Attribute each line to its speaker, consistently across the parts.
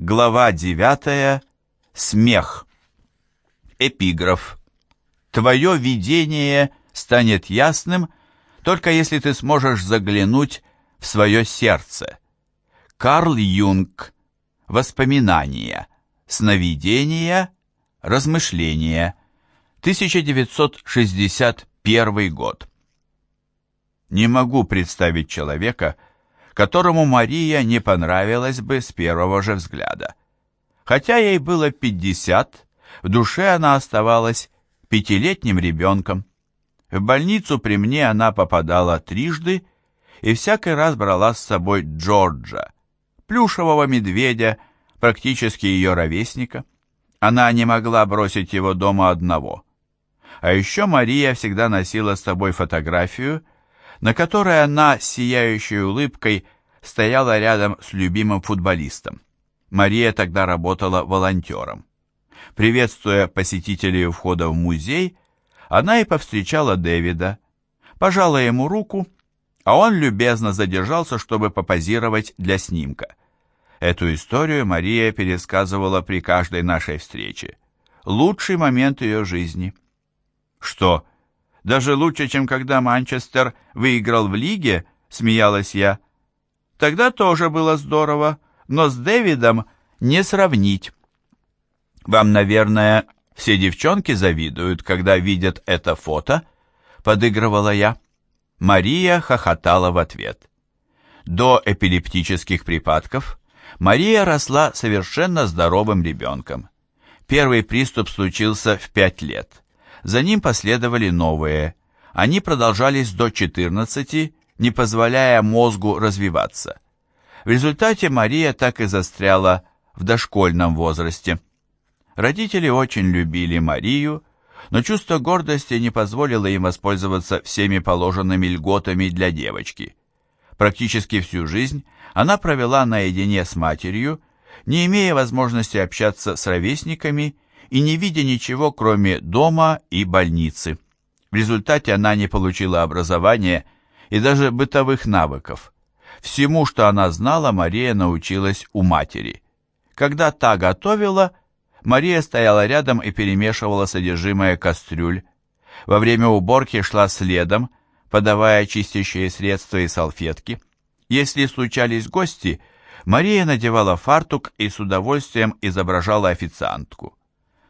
Speaker 1: Глава 9. Смех. Эпиграф. Твое видение станет ясным, только если ты сможешь заглянуть в свое сердце. Карл Юнг. Воспоминания. Сновидения. Размышления. 1961 год. Не могу представить человека, которому Мария не понравилась бы с первого же взгляда. Хотя ей было 50, в душе она оставалась пятилетним ребенком. В больницу при мне она попадала трижды и всякий раз брала с собой Джорджа, плюшевого медведя, практически ее ровесника. Она не могла бросить его дома одного. А еще Мария всегда носила с собой фотографию, на которой она с сияющей улыбкой стояла рядом с любимым футболистом. Мария тогда работала волонтером. Приветствуя посетителей у входа в музей, она и повстречала Дэвида, пожала ему руку, а он любезно задержался, чтобы попозировать для снимка. Эту историю Мария пересказывала при каждой нашей встрече. Лучший момент ее жизни. Что, даже лучше, чем когда Манчестер выиграл в лиге, смеялась я. Тогда тоже было здорово, но с Дэвидом не сравнить. Вам, наверное, все девчонки завидуют, когда видят это фото, подыгрывала я. Мария хохотала в ответ. До эпилептических припадков Мария росла совершенно здоровым ребенком. Первый приступ случился в пять лет. За ним последовали новые. Они продолжались до 14, не позволяя мозгу развиваться. В результате Мария так и застряла в дошкольном возрасте. Родители очень любили Марию, но чувство гордости не позволило им воспользоваться всеми положенными льготами для девочки. Практически всю жизнь она провела наедине с матерью, не имея возможности общаться с ровесниками и не видя ничего, кроме дома и больницы. В результате она не получила образования и даже бытовых навыков. Всему, что она знала, Мария научилась у матери. Когда та готовила, Мария стояла рядом и перемешивала содержимое кастрюль. Во время уборки шла следом, подавая чистящие средства и салфетки. Если случались гости, Мария надевала фартук и с удовольствием изображала официантку.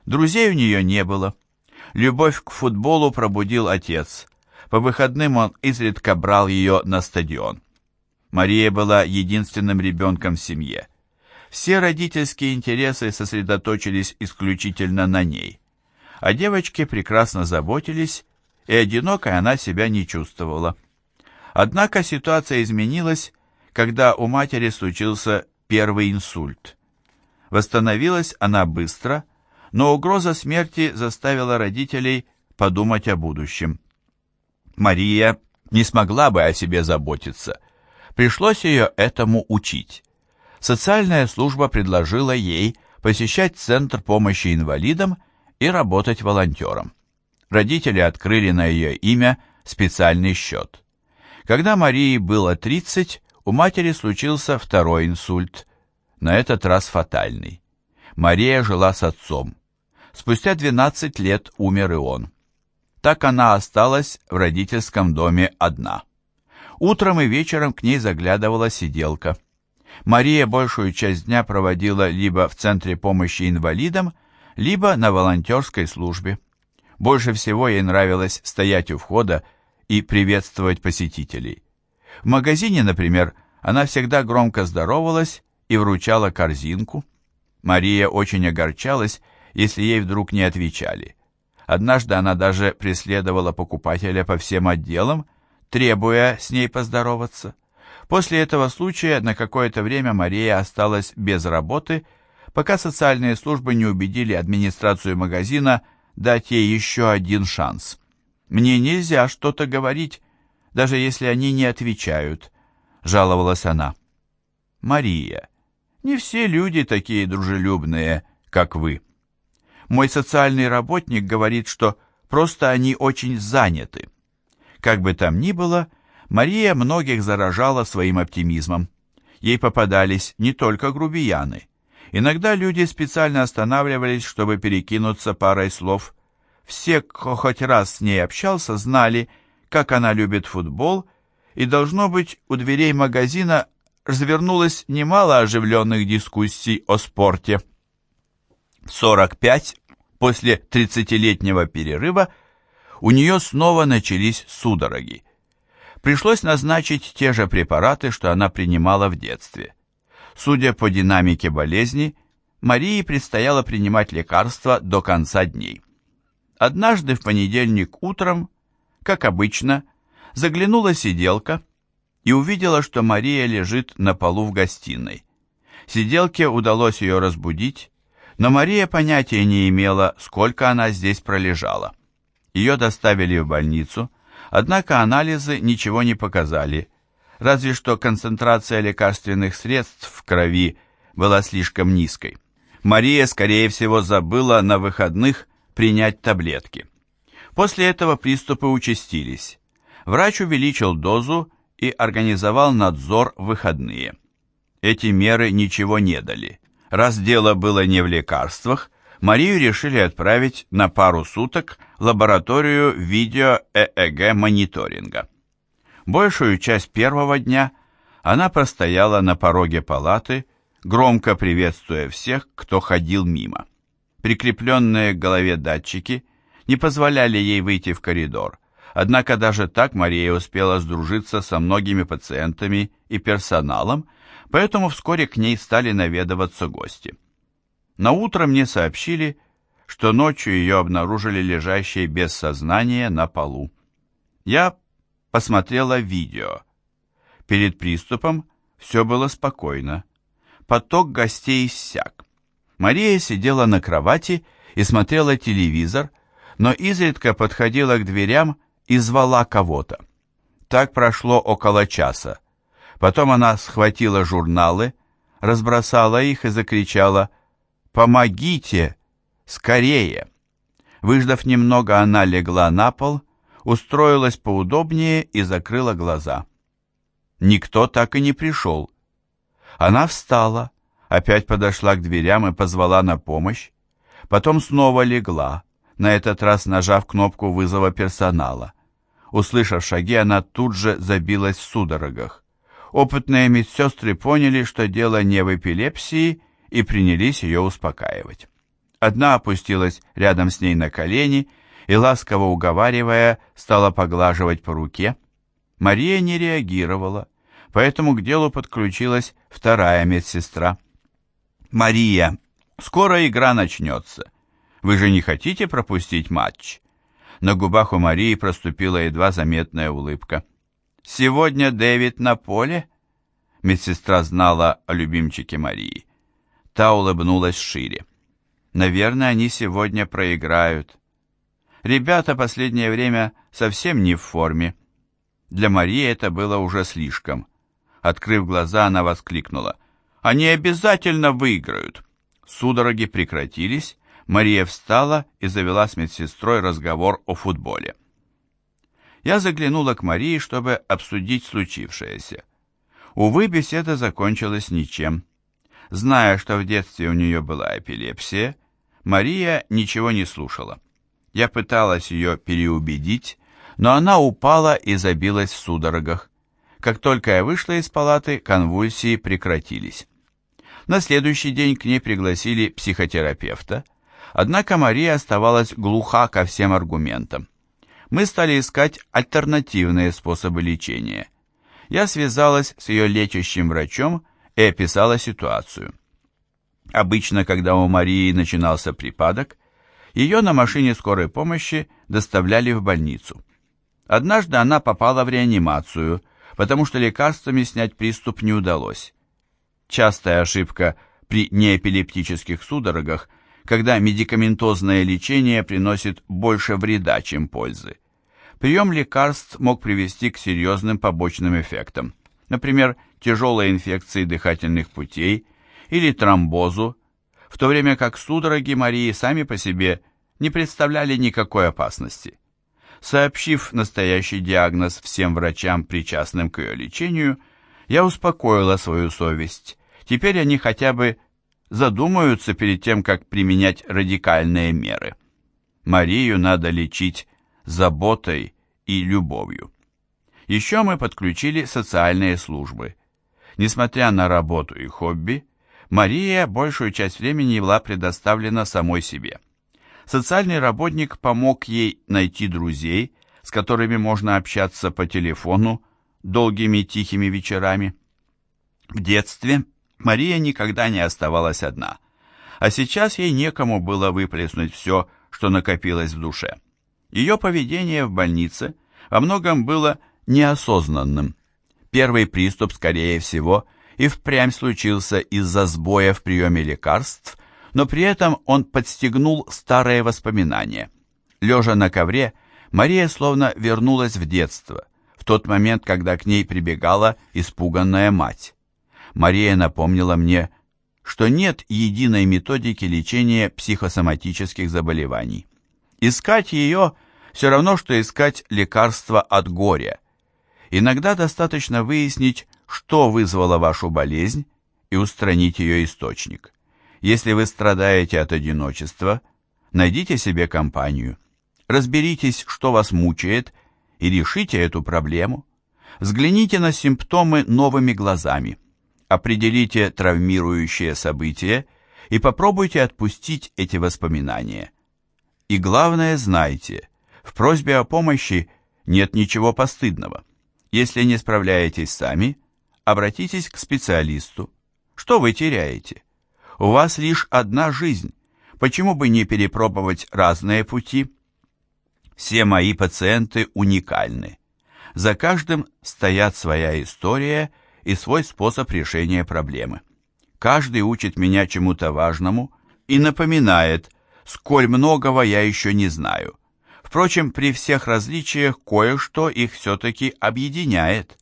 Speaker 1: Друзей у нее не было. Любовь к футболу пробудил отец. По выходным он изредка брал ее на стадион. Мария была единственным ребенком в семье. Все родительские интересы сосредоточились исключительно на ней. О девочке прекрасно заботились, и одинокой она себя не чувствовала. Однако ситуация изменилась, когда у матери случился первый инсульт. Восстановилась она быстро, но угроза смерти заставила родителей подумать о будущем. Мария не смогла бы о себе заботиться. Пришлось ее этому учить. Социальная служба предложила ей посещать Центр помощи инвалидам и работать волонтером. Родители открыли на ее имя специальный счет. Когда Марии было 30, у матери случился второй инсульт, на этот раз фатальный. Мария жила с отцом. Спустя 12 лет умер и он. Так она осталась в родительском доме одна. Утром и вечером к ней заглядывала сиделка. Мария большую часть дня проводила либо в Центре помощи инвалидам, либо на волонтерской службе. Больше всего ей нравилось стоять у входа и приветствовать посетителей. В магазине, например, она всегда громко здоровалась и вручала корзинку. Мария очень огорчалась, если ей вдруг не отвечали. Однажды она даже преследовала покупателя по всем отделам, требуя с ней поздороваться. После этого случая на какое-то время Мария осталась без работы, пока социальные службы не убедили администрацию магазина дать ей еще один шанс. «Мне нельзя что-то говорить, даже если они не отвечают», — жаловалась она. «Мария, не все люди такие дружелюбные, как вы». Мой социальный работник говорит, что просто они очень заняты. Как бы там ни было, Мария многих заражала своим оптимизмом. Ей попадались не только грубияны. Иногда люди специально останавливались, чтобы перекинуться парой слов. Все, кто хоть раз с ней общался, знали, как она любит футбол, и, должно быть, у дверей магазина развернулось немало оживленных дискуссий о спорте. В 45, после 30-летнего перерыва, у нее снова начались судороги. Пришлось назначить те же препараты, что она принимала в детстве. Судя по динамике болезни, Марии предстояло принимать лекарства до конца дней. Однажды в понедельник утром, как обычно, заглянула сиделка и увидела, что Мария лежит на полу в гостиной. Сиделке удалось ее разбудить, но Мария понятия не имела, сколько она здесь пролежала. Ее доставили в больницу, однако анализы ничего не показали, разве что концентрация лекарственных средств в крови была слишком низкой. Мария, скорее всего, забыла на выходных принять таблетки. После этого приступы участились. Врач увеличил дозу и организовал надзор в выходные. Эти меры ничего не дали. Раз дело было не в лекарствах, Марию решили отправить на пару суток в лабораторию видео-ЭЭГ-мониторинга. Большую часть первого дня она простояла на пороге палаты, громко приветствуя всех, кто ходил мимо. Прикрепленные к голове датчики не позволяли ей выйти в коридор, однако даже так Мария успела сдружиться со многими пациентами и персоналом, поэтому вскоре к ней стали наведываться гости. На утро мне сообщили, что ночью ее обнаружили лежащей без сознания на полу. Я посмотрела видео. Перед приступом все было спокойно. Поток гостей иссяк. Мария сидела на кровати и смотрела телевизор, но изредка подходила к дверям и звала кого-то. Так прошло около часа. Потом она схватила журналы, разбросала их и закричала «Помогите! Скорее!». Выждав немного, она легла на пол устроилась поудобнее и закрыла глаза. Никто так и не пришел. Она встала, опять подошла к дверям и позвала на помощь, потом снова легла, на этот раз нажав кнопку вызова персонала. Услышав шаги, она тут же забилась в судорогах. Опытные медсестры поняли, что дело не в эпилепсии, и принялись ее успокаивать. Одна опустилась рядом с ней на колени и, ласково уговаривая, стала поглаживать по руке. Мария не реагировала, поэтому к делу подключилась вторая медсестра. «Мария, скоро игра начнется. Вы же не хотите пропустить матч?» На губах у Марии проступила едва заметная улыбка. «Сегодня Дэвид на поле?» Медсестра знала о любимчике Марии. Та улыбнулась шире. «Наверное, они сегодня проиграют. Ребята последнее время совсем не в форме. Для Марии это было уже слишком. Открыв глаза, она воскликнула. «Они обязательно выиграют!» Судороги прекратились, Мария встала и завела с медсестрой разговор о футболе. Я заглянула к Марии, чтобы обсудить случившееся. Увы, беседа закончилась ничем. Зная, что в детстве у нее была эпилепсия, Мария ничего не слушала. Я пыталась ее переубедить, но она упала и забилась в судорогах. Как только я вышла из палаты, конвульсии прекратились. На следующий день к ней пригласили психотерапевта, однако Мария оставалась глуха ко всем аргументам. Мы стали искать альтернативные способы лечения. Я связалась с ее лечащим врачом и описала ситуацию. Обычно, когда у Марии начинался припадок, ее на машине скорой помощи доставляли в больницу. Однажды она попала в реанимацию, потому что лекарствами снять приступ не удалось. Частая ошибка при неэпилептических судорогах, когда медикаментозное лечение приносит больше вреда, чем пользы. Прием лекарств мог привести к серьезным побочным эффектам, например, тяжелой инфекции дыхательных путей или тромбозу, в то время как судороги Марии сами по себе не представляли никакой опасности. Сообщив настоящий диагноз всем врачам, причастным к ее лечению, я успокоила свою совесть. Теперь они хотя бы задумаются перед тем, как применять радикальные меры. Марию надо лечить заботой и любовью. Еще мы подключили социальные службы. Несмотря на работу и хобби, Мария большую часть времени была предоставлена самой себе. Социальный работник помог ей найти друзей, с которыми можно общаться по телефону долгими тихими вечерами. В детстве Мария никогда не оставалась одна, а сейчас ей некому было выплеснуть все, что накопилось в душе. Ее поведение в больнице во многом было неосознанным. Первый приступ, скорее всего, и впрямь случился из-за сбоя в приеме лекарств, но при этом он подстегнул старые воспоминания. Лежа на ковре, Мария словно вернулась в детство, в тот момент, когда к ней прибегала испуганная мать. Мария напомнила мне, что нет единой методики лечения психосоматических заболеваний. Искать ее все равно, что искать лекарство от горя. Иногда достаточно выяснить, что вызвало вашу болезнь, и устранить ее источник. Если вы страдаете от одиночества, найдите себе компанию. Разберитесь, что вас мучает, и решите эту проблему. Взгляните на симптомы новыми глазами. Определите травмирующее событие и попробуйте отпустить эти воспоминания. И главное знайте, в просьбе о помощи нет ничего постыдного. Если не справляетесь сами, обратитесь к специалисту. Что вы теряете? У вас лишь одна жизнь. Почему бы не перепробовать разные пути? Все мои пациенты уникальны. За каждым стоят своя история и свой способ решения проблемы. Каждый учит меня чему-то важному и напоминает, сколь многого я еще не знаю. Впрочем, при всех различиях кое-что их все-таки объединяет.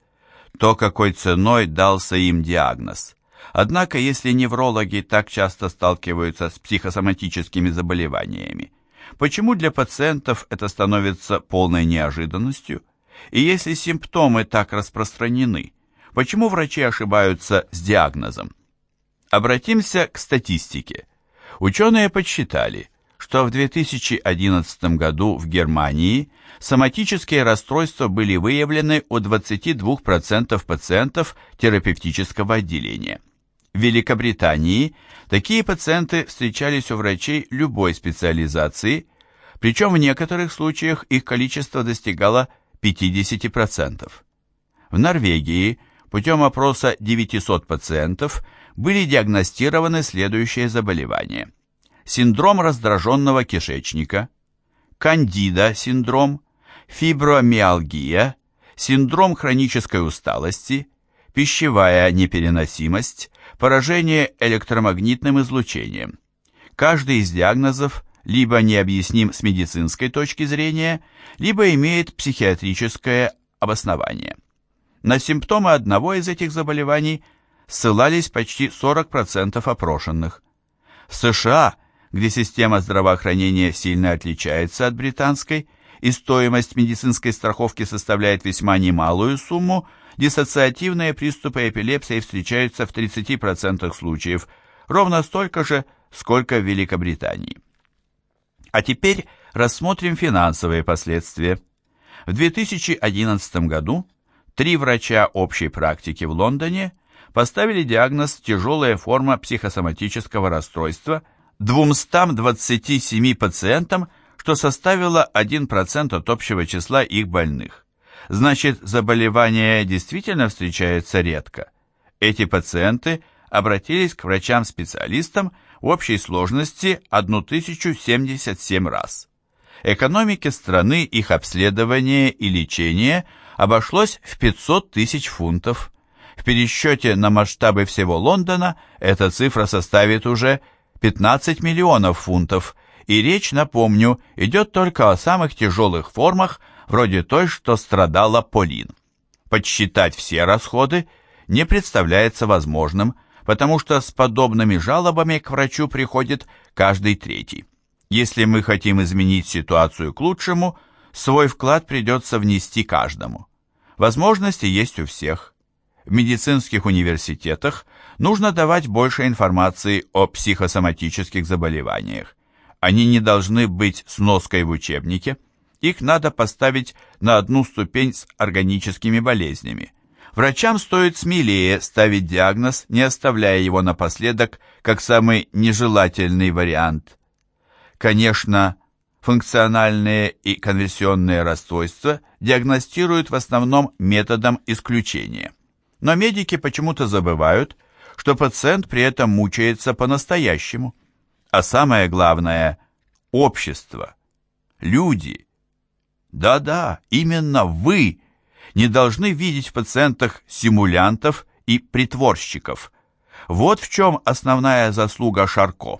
Speaker 1: То, какой ценой дался им диагноз. Однако, если неврологи так часто сталкиваются с психосоматическими заболеваниями, Почему для пациентов это становится полной неожиданностью? И если симптомы так распространены, почему врачи ошибаются с диагнозом? Обратимся к статистике. Ученые подсчитали, что в 2011 году в Германии соматические расстройства были выявлены у 22% пациентов терапевтического отделения. В Великобритании такие пациенты встречались у врачей любой специализации, причем в некоторых случаях их количество достигало 50%. В Норвегии путем опроса 900 пациентов были диагностированы следующие заболевания. Синдром раздраженного кишечника, кандида-синдром, фибромиалгия, синдром хронической усталости, пищевая непереносимость, поражение электромагнитным излучением. Каждый из диагнозов либо необъясним с медицинской точки зрения, либо имеет психиатрическое обоснование. На симптомы одного из этих заболеваний ссылались почти 40% опрошенных. В США, где система здравоохранения сильно отличается от британской, и стоимость медицинской страховки составляет весьма немалую сумму, диссоциативные приступы эпилепсии встречаются в 30% случаев, ровно столько же, сколько в Великобритании. А теперь рассмотрим финансовые последствия. В 2011 году три врача общей практики в Лондоне поставили диагноз «тяжелая форма психосоматического расстройства» 227 пациентам, что составило 1% от общего числа их больных. Значит, заболевание действительно встречается редко. Эти пациенты обратились к врачам-специалистам в общей сложности 1077 раз. Экономике страны их обследование и лечение обошлось в 500 тысяч фунтов. В пересчете на масштабы всего Лондона эта цифра составит уже 15 миллионов фунтов, и речь, напомню, идет только о самых тяжелых формах вроде той, что страдала Полин. Подсчитать все расходы не представляется возможным, потому что с подобными жалобами к врачу приходит каждый третий. Если мы хотим изменить ситуацию к лучшему, свой вклад придется внести каждому. Возможности есть у всех. в медицинских университетах нужно давать больше информации о психосоматических заболеваниях. Они не должны быть сноской в учебнике, их надо поставить на одну ступень с органическими болезнями. Врачам стоит смелее ставить диагноз, не оставляя его напоследок, как самый нежелательный вариант. Конечно, функциональные и конверсионные расстройства диагностируют в основном методом исключения. Но медики почему-то забывают, что пациент при этом мучается по-настоящему. А самое главное – общество, люди. Да-да, именно вы не должны видеть в пациентах симулянтов и притворщиков. Вот в чем основная заслуга Шарко.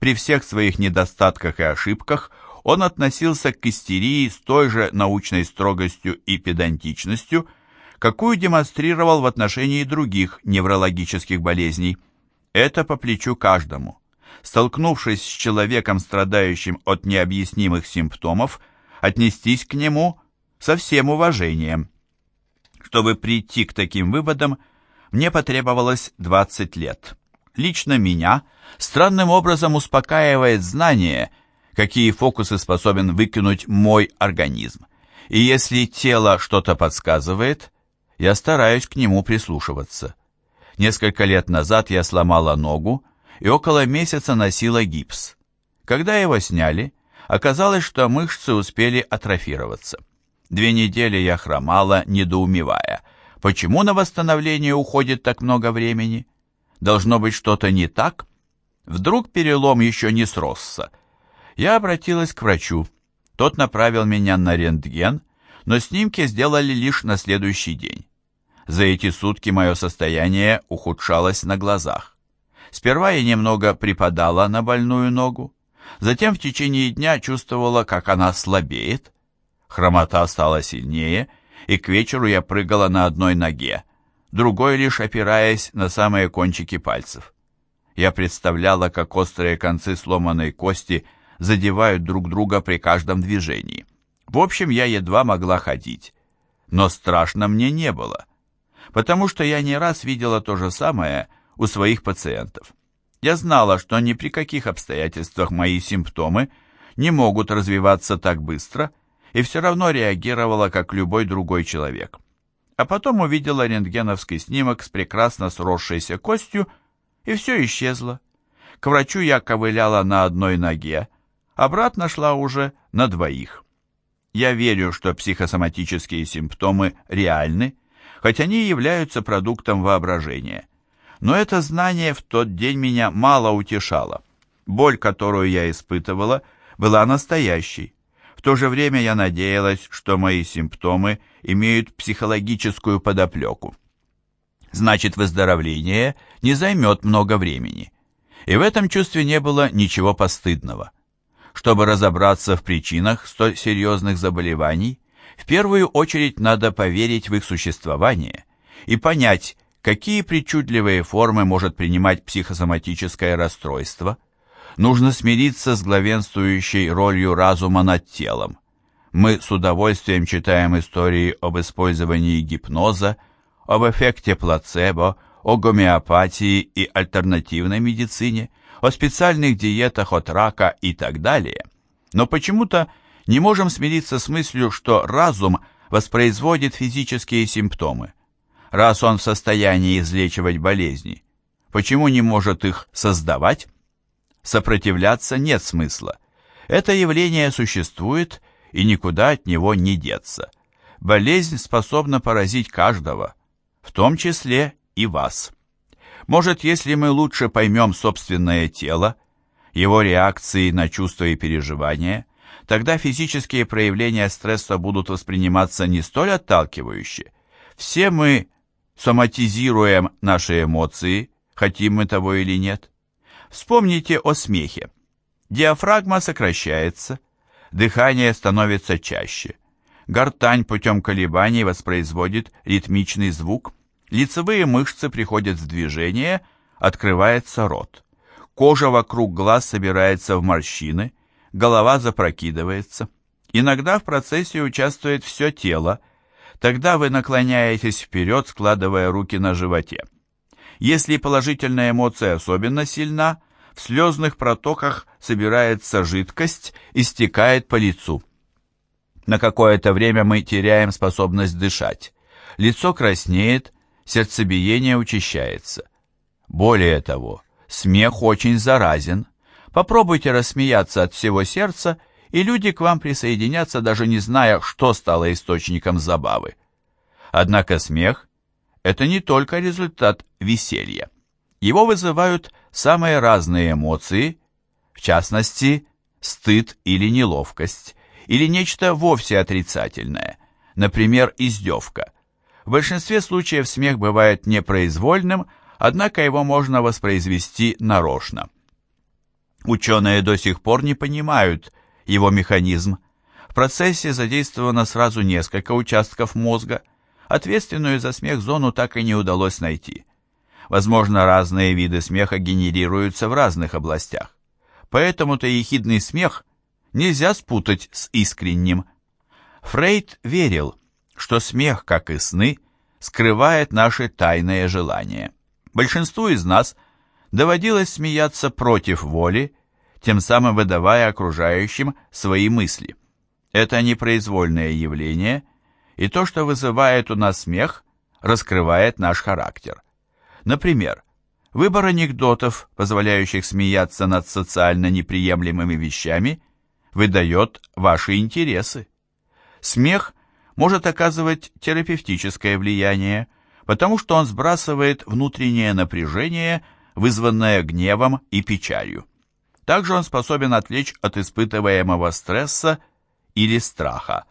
Speaker 1: При всех своих недостатках и ошибках он относился к истерии с той же научной строгостью и педантичностью, какую демонстрировал в отношении других неврологических болезней. Это по плечу каждому. Столкнувшись с человеком, страдающим от необъяснимых симптомов, отнестись к нему со всем уважением. Чтобы прийти к таким выводам, мне потребовалось 20 лет. Лично меня странным образом успокаивает знание, какие фокусы способен выкинуть мой организм. И если тело что-то подсказывает, я стараюсь к нему прислушиваться. Несколько лет назад я сломала ногу и около месяца носила гипс. Когда его сняли, оказалось, что мышцы успели атрофироваться. Две недели я хромала, недоумевая, почему на восстановление уходит так много времени. Должно быть что-то не так? Вдруг перелом еще не сросся. Я обратилась к врачу. Тот направил меня на рентген, но снимки сделали лишь на следующий день. За эти сутки мое состояние ухудшалось на глазах. Сперва я немного припадала на больную ногу, затем в течение дня чувствовала, как она слабеет. Хромота стала сильнее, и к вечеру я прыгала на одной ноге, другой лишь опираясь на самые кончики пальцев. Я представляла, как острые концы сломанной кости задевают друг друга при каждом движении. В общем, я едва могла ходить. Но страшно мне не было, потому что я не раз видела то же самое у своих пациентов. Я знала, что ни при каких обстоятельствах мои симптомы не могут развиваться так быстро, и все равно реагировала, как любой другой человек. А потом увидела рентгеновский снимок с прекрасно сросшейся костью, и все исчезло. К врачу я ковыляла на одной ноге, обратно шла уже на двоих. Я верю, что психосоматические симптомы реальны, хоть они являются продуктом воображения. Но это знание в тот день меня мало утешало. Боль, которую я испытывала, была настоящей. В то же время я надеялась, что мои симптомы имеют психологическую подоплеку. Значит, выздоровление не займет много времени. И в этом чувстве не было ничего постыдного. Чтобы разобраться в причинах столь серьезных заболеваний, в первую очередь надо поверить в их существование и понять, какие причудливые формы может принимать психосоматическое расстройство. Нужно смириться с главенствующей ролью разума над телом. Мы с удовольствием читаем истории об использовании гипноза, об эффекте плацебо, о гомеопатии и альтернативной медицине – о специальных диетах от рака и так далее, но почему-то не можем смириться с мыслью, что разум воспроизводит физические симптомы. Раз он в состоянии излечивать болезни, почему не может их создавать? Сопротивляться нет смысла. Это явление существует, и никуда от него не деться. Болезнь способна поразить каждого, в том числе и вас. Может, если мы лучше поймем собственное тело, его реакции на чувства и переживания, тогда физические проявления стресса будут восприниматься не столь отталкивающе. Все мы соматизируем наши эмоции, хотим мы того или нет. Вспомните о смехе. Диафрагма сокращается, дыхание становится чаще. Гортань путем колебаний воспроизводит ритмичный звук – Лицевые мышцы приходят в движение, открывается рот. Кожа вокруг глаз собирается в морщины, голова запрокидывается. Иногда в процессе участвует все тело. Тогда вы наклоняетесь вперед, складывая руки на животе. Если положительная эмоция особенно сильна, в слезных протоках собирается жидкость и стекает по лицу. На какое-то время мы теряем способность дышать. Лицо краснеет, сердцебиение учащается. Более того, смех очень заразен. Попробуйте рассмеяться от всего сердца, и люди к вам присоединятся, даже не зная, что стало источником забавы. Однако смех – это не только результат веселья. Его вызывают самые разные эмоции, в частности, стыд или неловкость, или нечто вовсе отрицательное, например, издевка. В большинстве случаев смех бывает непроизвольным, однако его можно воспроизвести нарочно. Ученые до сих пор не понимают его механизм. В процессе задействовано сразу несколько участков мозга. Ответственную за смех зону так и не удалось найти. Возможно, разные виды смеха генерируются в разных областях. Поэтому-то ехидный смех нельзя спутать с искренним. Фрейд верил, что смех, как и сны, скрывает наши тайные желания. Большинству из нас доводилось смеяться против воли, тем самым выдавая окружающим свои мысли. Это непроизвольное явление, и то, что вызывает у нас смех, раскрывает наш характер. Например, выбор анекдотов, позволяющих смеяться над социально неприемлемыми вещами, выдает ваши интересы. Смех может оказывать терапевтическое влияние, потому что он сбрасывает внутреннее напряжение, вызванное гневом и печалью. Также он способен отвлечь от испытываемого стресса или страха.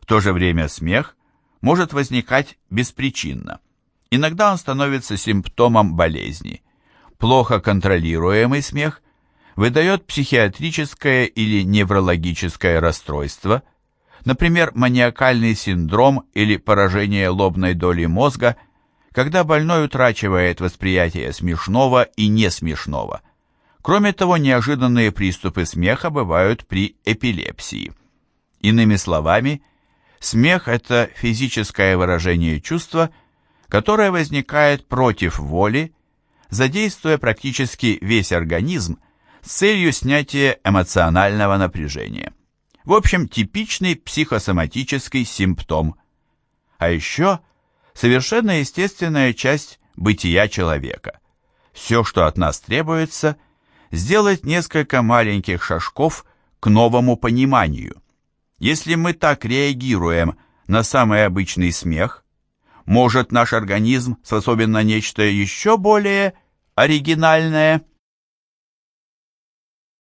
Speaker 1: В то же время смех может возникать беспричинно. Иногда он становится симптомом болезни. Плохо контролируемый смех выдает психиатрическое или неврологическое расстройство, например, маниакальный синдром или поражение лобной доли мозга, когда больной утрачивает восприятие смешного и несмешного. Кроме того, неожиданные приступы смеха бывают при эпилепсии. Иными словами, смех – это физическое выражение чувства – которая возникает против воли, задействуя практически весь организм с целью снятия эмоционального напряжения. В общем, типичный психосоматический симптом. А еще совершенно естественная часть бытия человека. Все, что от нас требуется, сделать несколько маленьких шажков к новому пониманию. Если мы так реагируем на самый обычный смех, может, наш организм способен на нечто еще более оригинальное –